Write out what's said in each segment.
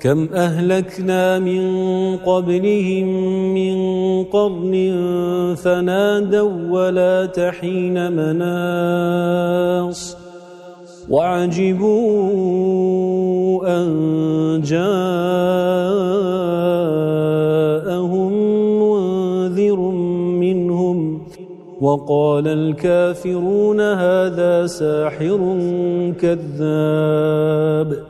كم أهلكنا من قبلهم من قرن فنادوا ولا تحين مناص وعجبوا أن جاءهم منذر منهم وقال الكافرون هذا ساحر كذاب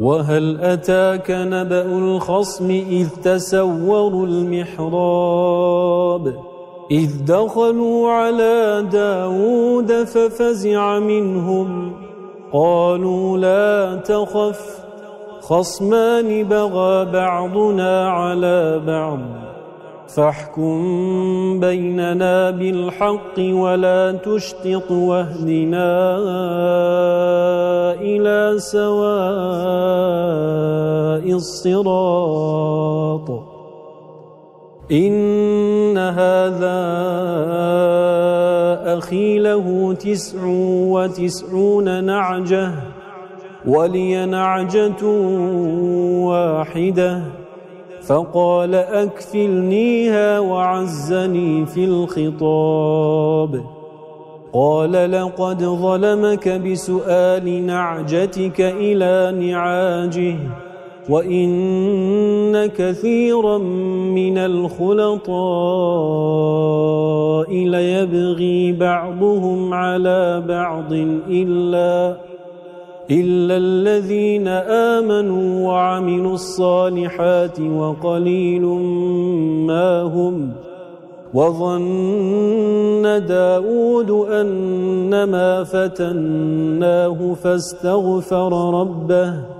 وهل أتاك نبأ الخصم إذ تسوروا المحراب إذ دخلوا على داود ففزع منهم قالوا لا تخف خصمان بغى بعضنا على بعض فاحكم بيننا بالحق ولا تشتط واهدنا إلى سواء الصراط. إن هذا أخي له تسع وتسعون نعجة ولي نعجة واحدة. فقال أكفلنيها وعزني في الخطاب. قال لقد ظلمك بسؤال نعجتك إلى نعاجه وَإِنَّ كَثِيرًا مِنَ الْخُلَطَاءِ لَيَبْغِي بَعْضُهُمْ عَلَى بَعْضٍ إِلَّا إِلَّا الَّذِينَ آمَنُوا وَعَمِلُوا الصَّالِحَاتِ وَقَلِيلٌ مَا هُمْ وَظَنَّ دَاوُودُ أَنَّمَا فَتَنَّاهُ فَاسْتَغْفَرَ رَبَّهُ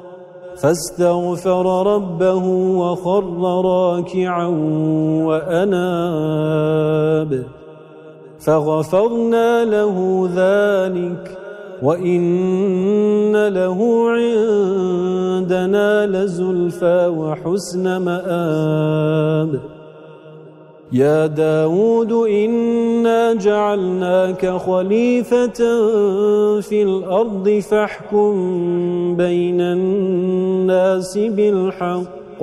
فاستغفر ربه وخر راكعا وأناب فغفرنا له ذلك وإن له عندنا لزلفى وحسن مآب يا داود إنا جعلناك خليفة في الأرض فاحكم بين الناس بالحق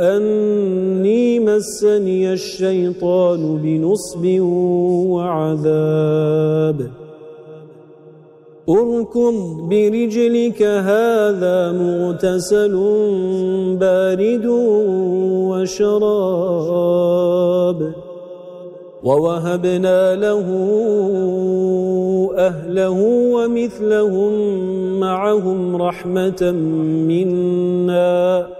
أني مسني الشيطان بنصب وعذاب. أركض برجلك هذا مغتسل بارد وشراب. ووهبنا له أهله ومثلهم معهم رحمة منا.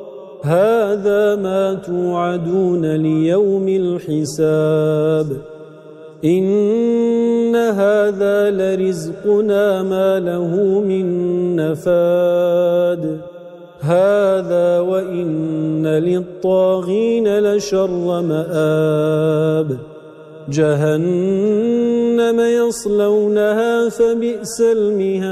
هَذَا مَا تُوعَدُونَ لِيَوْمِ الْحِسَابِ. إِنَّ هَذَا لَرِزْقُنَا مَا لَهُ مِن نَّفَادٍ. هَذَا وَإِنَّ لِلطَّاغِينَ لَشَرَّ مَآبٍ. جهنم يصلونها فبئس المهاد.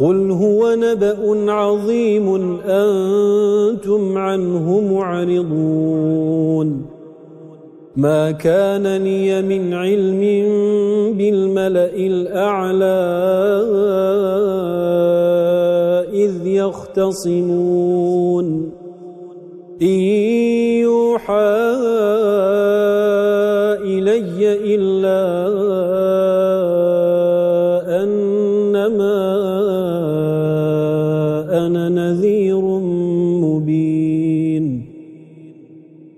قُلْ هُوَ نَبَأٌ عَظِيمٌ أَنْتُمْ عَنْهُ مُعْرِضُونَ ما كان لي من علم بالملأ الأعلى إذ يختصمون إن يوحى